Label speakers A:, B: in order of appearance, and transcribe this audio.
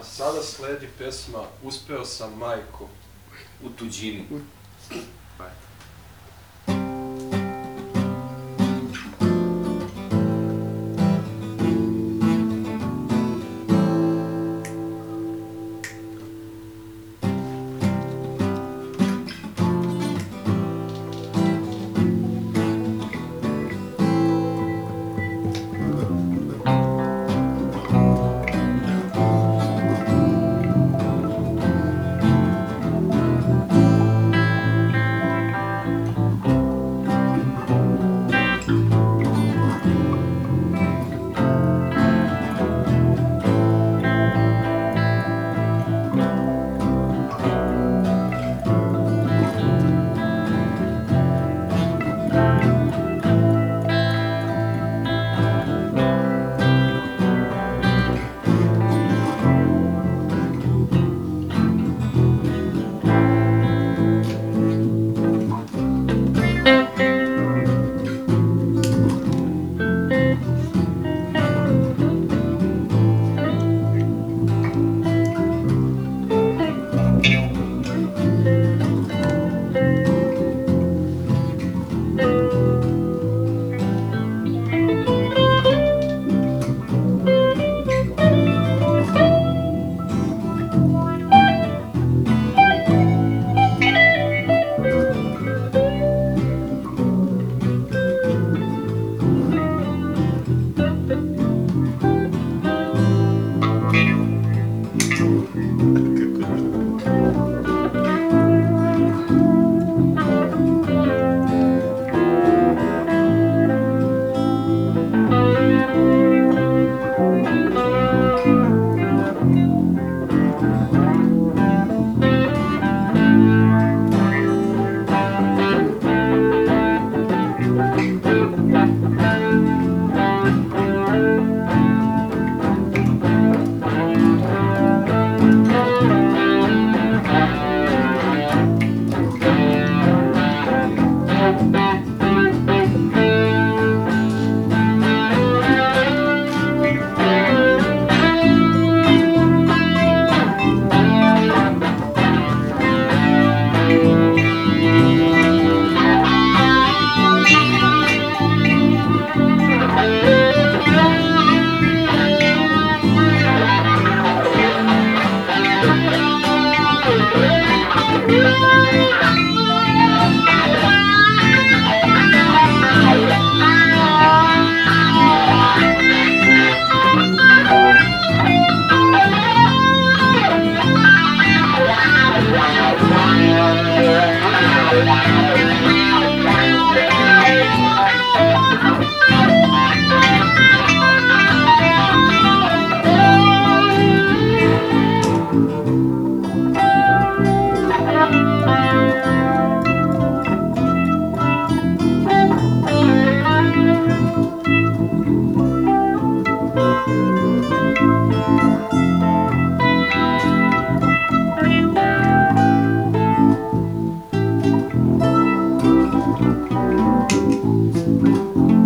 A: A sada sledi pesma Uspeo sam majko.
B: U tuđini. Thank you.